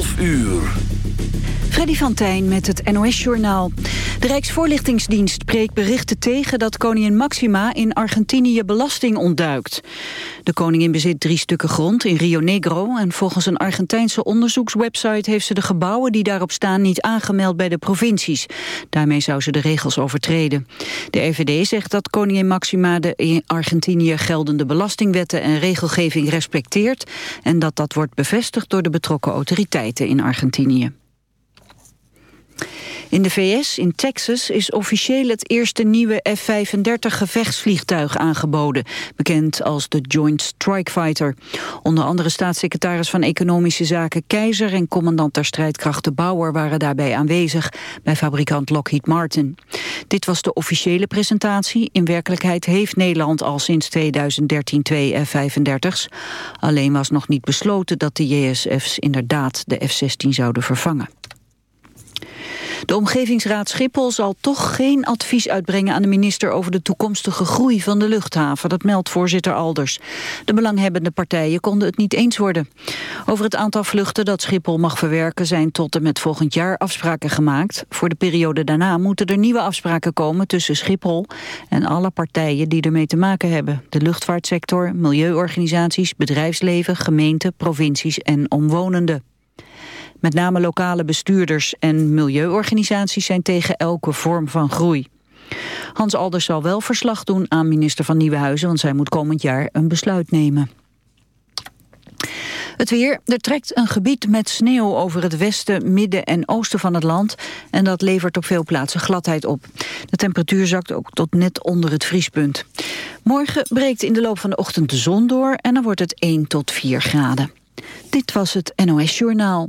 12 uur. Freddy van Tijn met het NOS-journaal. De Rijksvoorlichtingsdienst spreekt berichten tegen dat koningin Maxima in Argentinië belasting ontduikt. De koningin bezit drie stukken grond in Rio Negro en volgens een Argentijnse onderzoekswebsite heeft ze de gebouwen die daarop staan niet aangemeld bij de provincies. Daarmee zou ze de regels overtreden. De RVD zegt dat koningin Maxima de in Argentinië geldende belastingwetten en regelgeving respecteert en dat dat wordt bevestigd door de betrokken autoriteiten in Argentinië. In de VS, in Texas, is officieel het eerste nieuwe F-35 gevechtsvliegtuig aangeboden, bekend als de Joint Strike Fighter. Onder andere staatssecretaris van Economische Zaken Keizer en commandant der strijdkrachten Bauer waren daarbij aanwezig bij fabrikant Lockheed Martin. Dit was de officiële presentatie. In werkelijkheid heeft Nederland al sinds 2013 twee F-35's. Alleen was nog niet besloten dat de JSF's inderdaad de F-16 zouden vervangen. De Omgevingsraad Schiphol zal toch geen advies uitbrengen aan de minister over de toekomstige groei van de luchthaven. Dat meldt voorzitter Alders. De belanghebbende partijen konden het niet eens worden. Over het aantal vluchten dat Schiphol mag verwerken zijn tot en met volgend jaar afspraken gemaakt. Voor de periode daarna moeten er nieuwe afspraken komen tussen Schiphol en alle partijen die ermee te maken hebben. De luchtvaartsector, milieuorganisaties, bedrijfsleven, gemeenten, provincies en omwonenden. Met name lokale bestuurders en milieuorganisaties zijn tegen elke vorm van groei. Hans Alders zal wel verslag doen aan minister van Nieuwenhuizen... want zij moet komend jaar een besluit nemen. Het weer. Er trekt een gebied met sneeuw over het westen, midden en oosten van het land. En dat levert op veel plaatsen gladheid op. De temperatuur zakt ook tot net onder het vriespunt. Morgen breekt in de loop van de ochtend de zon door en dan wordt het 1 tot 4 graden. Dit was het NOS Journaal.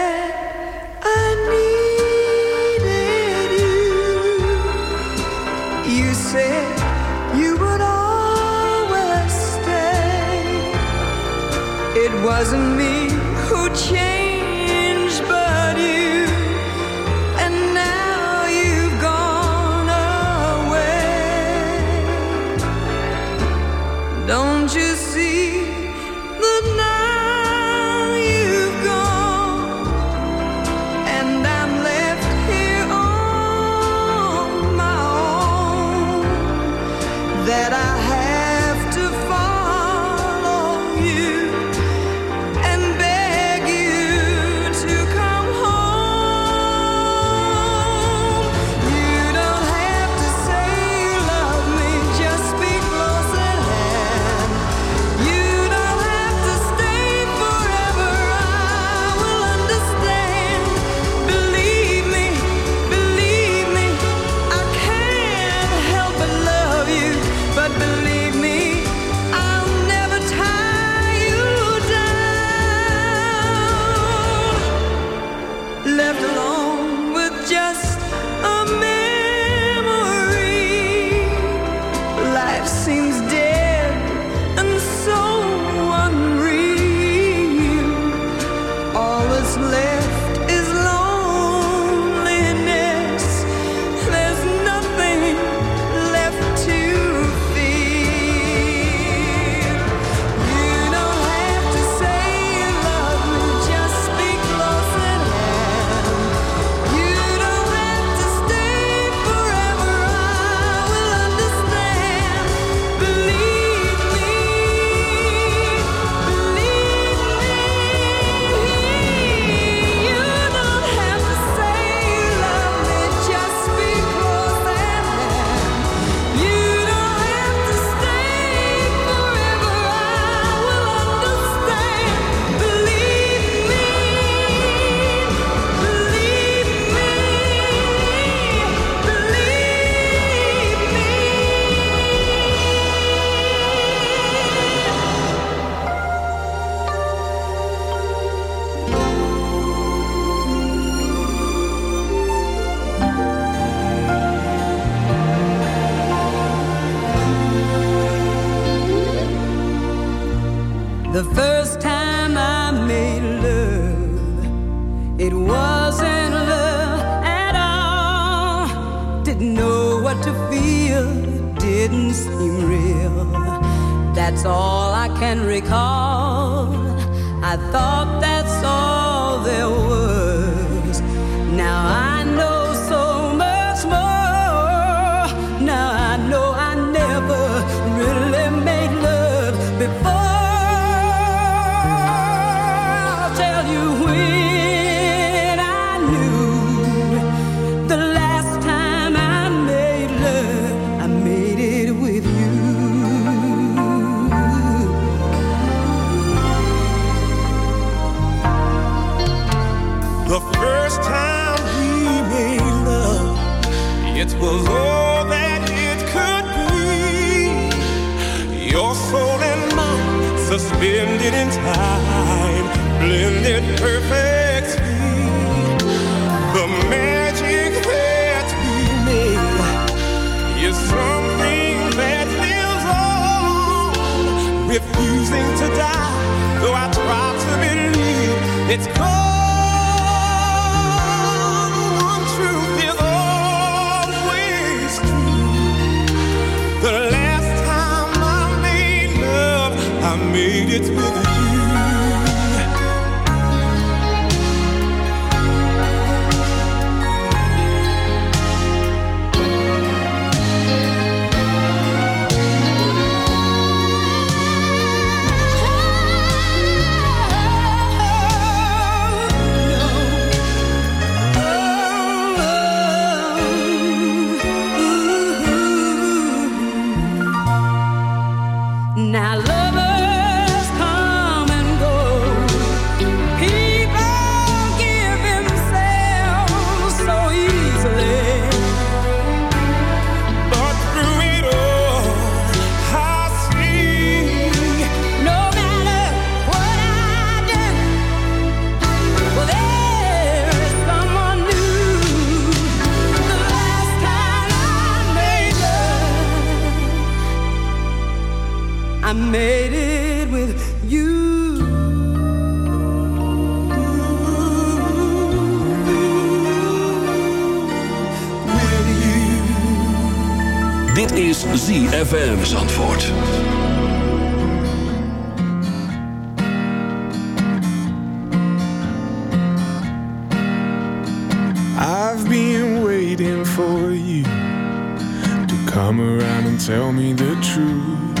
wasn't me made it with you. Dit is ZFM Zandvoort. I've been waiting for you to come around and tell me the truth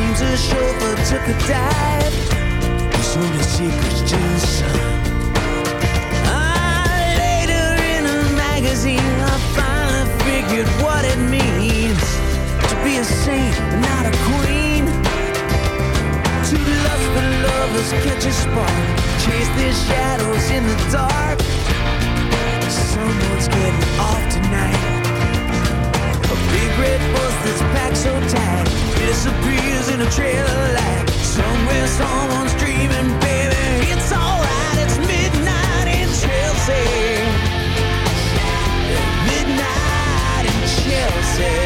Seems a chauffeur took a dive. His only secret's son. Ah, later in a magazine, I finally figured what it means to be a saint, not a queen. Two lustful lovers catch a spark, chase their shadows in the dark. Someone's getting off tonight. Big red bus that's packed so tight disappears in a trail of light. Somewhere someone's dreaming, baby. It's alright, it's midnight in Chelsea. Midnight in Chelsea.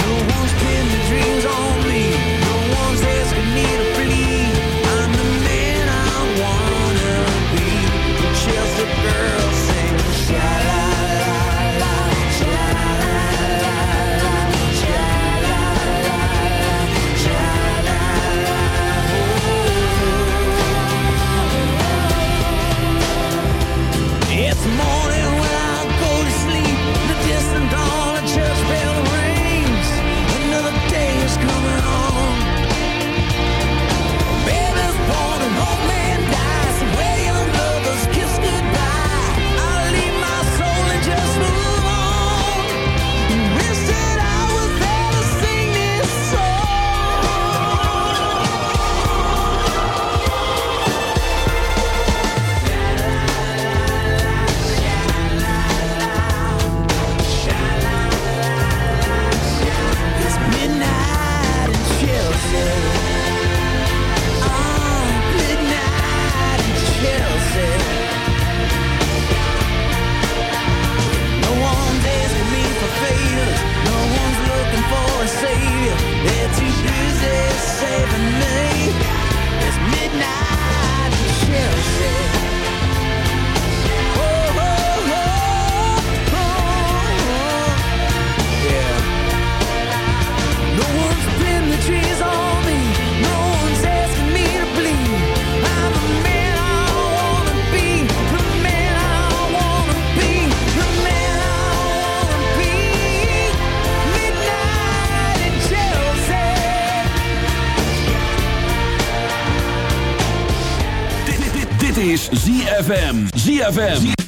No one's their dreams on me. No one's asking me to. I'm the man I wanna be. Chelsea girls ZFM. ZFM.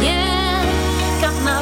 yeah, got my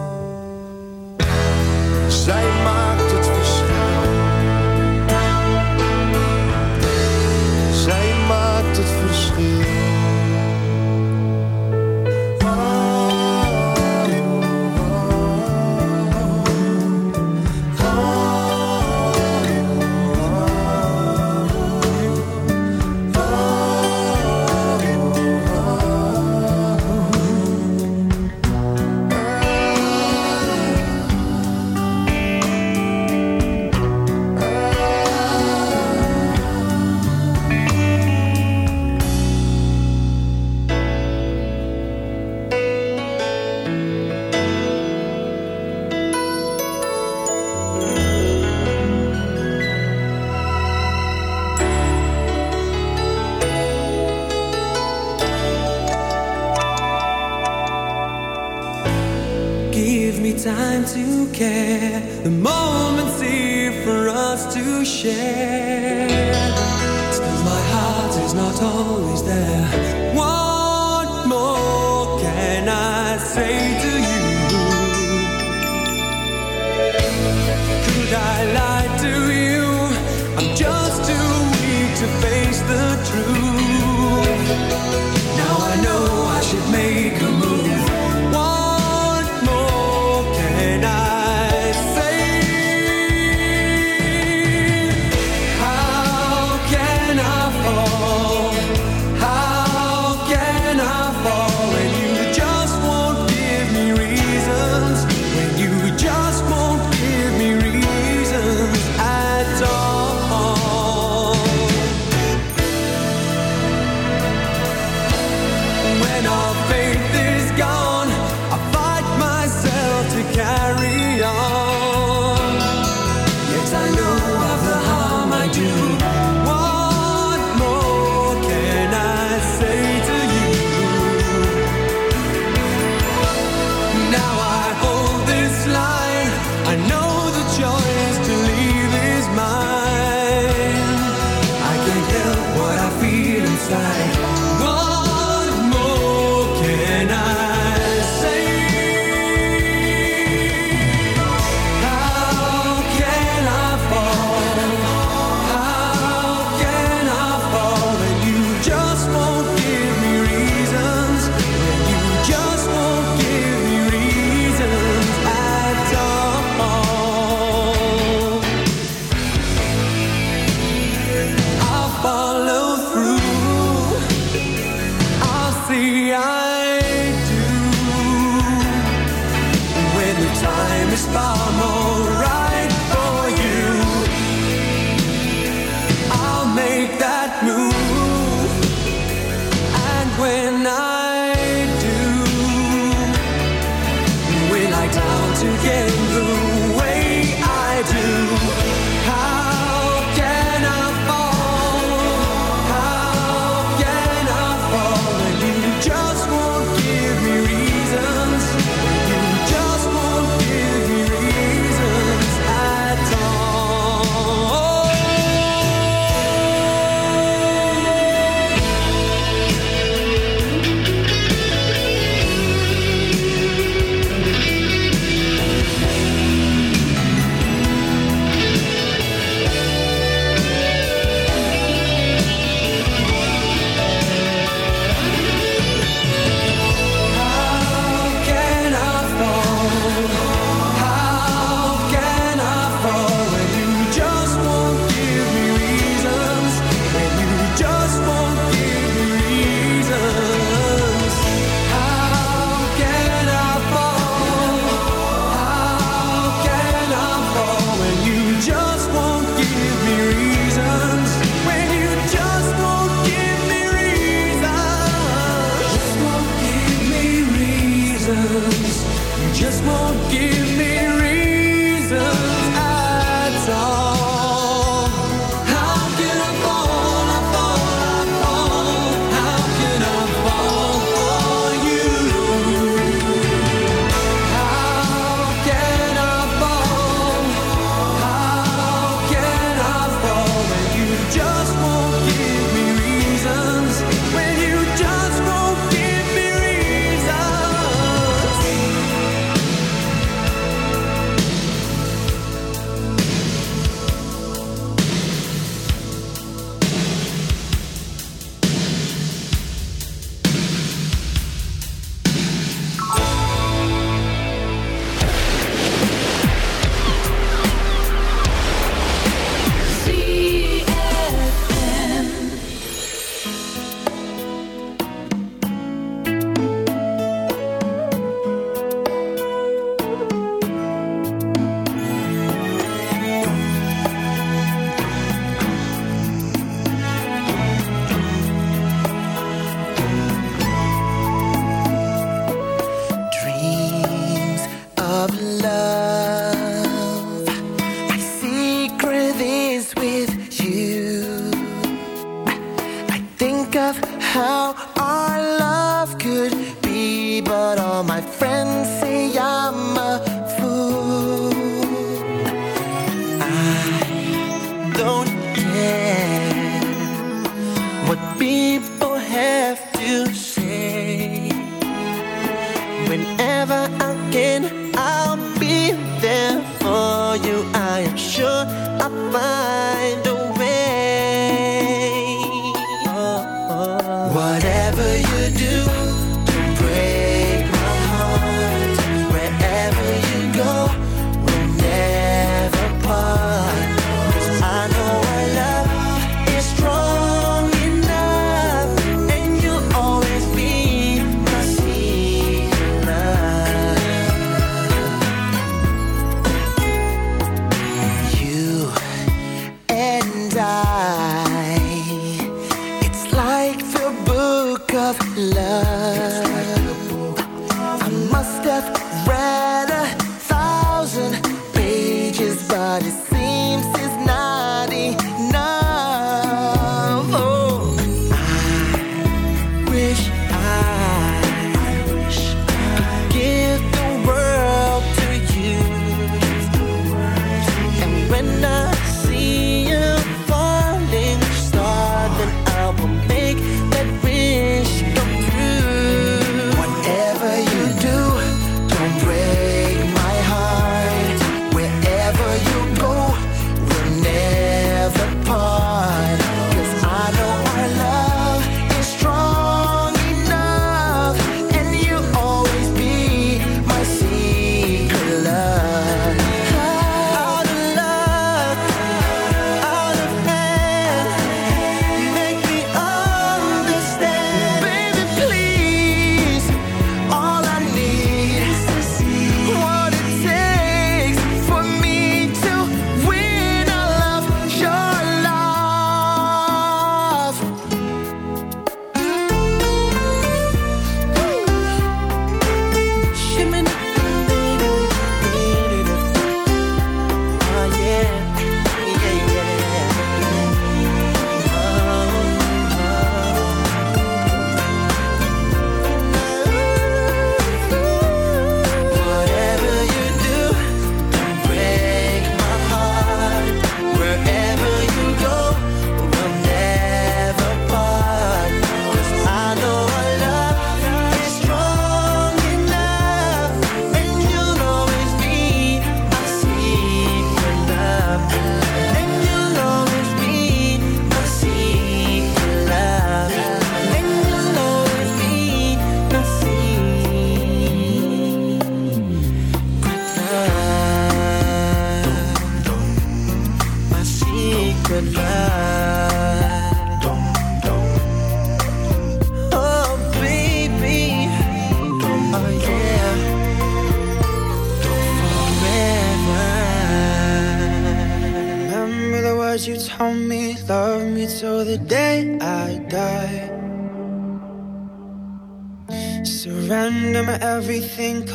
Think of how our love could be, but all my friends say I'm a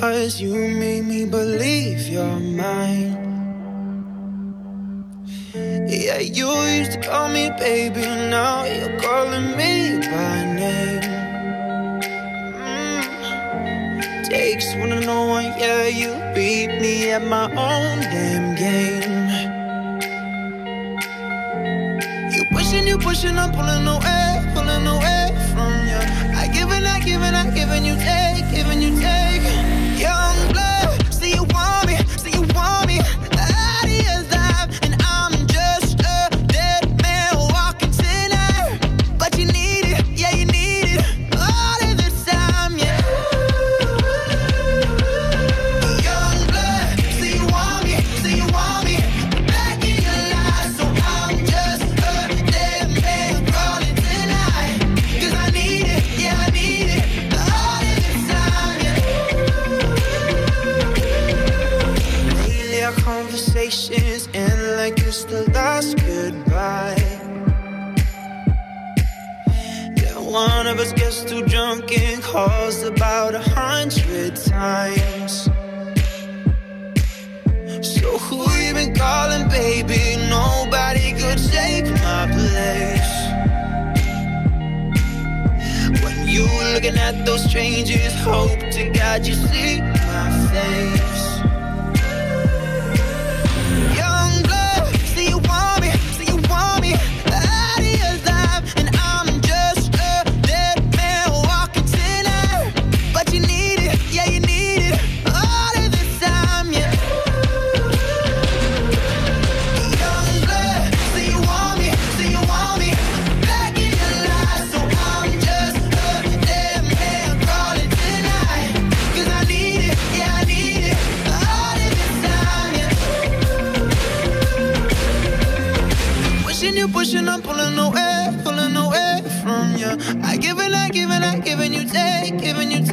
Cause you made me believe you're mine. Yeah, you used to call me baby, now you're calling me by name. Mm. Takes one to know one, yeah, you beat me at my own damn game. You pushing, you pushing, I'm pulling away, pulling away from you. I give I give I give you take, giving you take. just hope to God you see. pushing, I'm pulling away, pulling away from you. I give and I give and I give and you take, giving you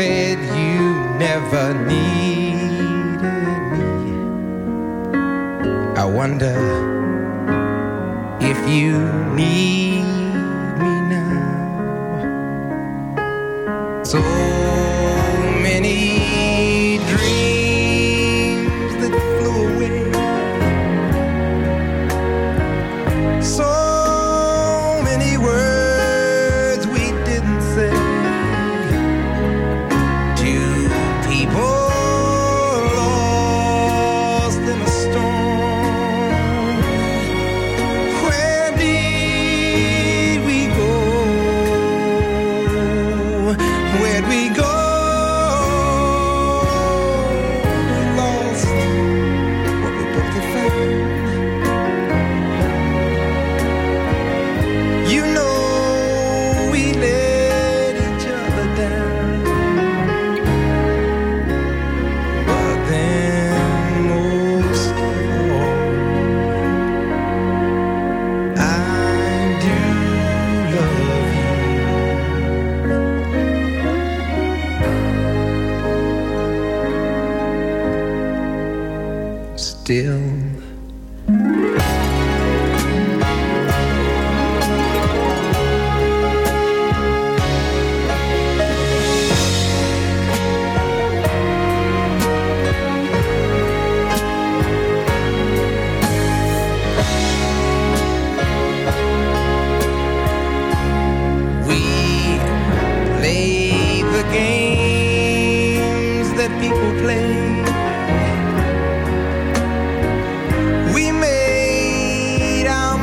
said you never needed me. I wonder if you need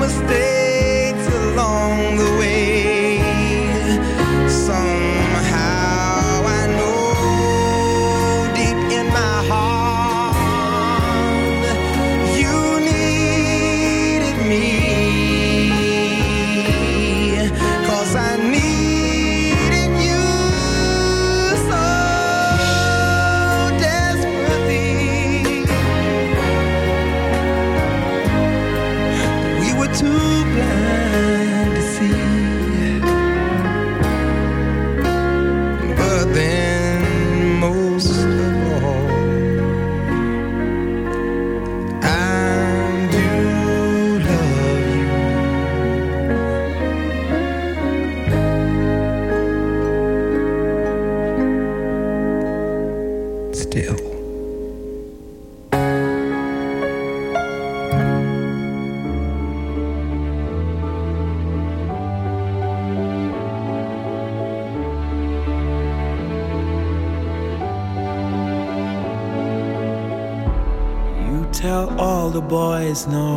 mistakes along the way. snow.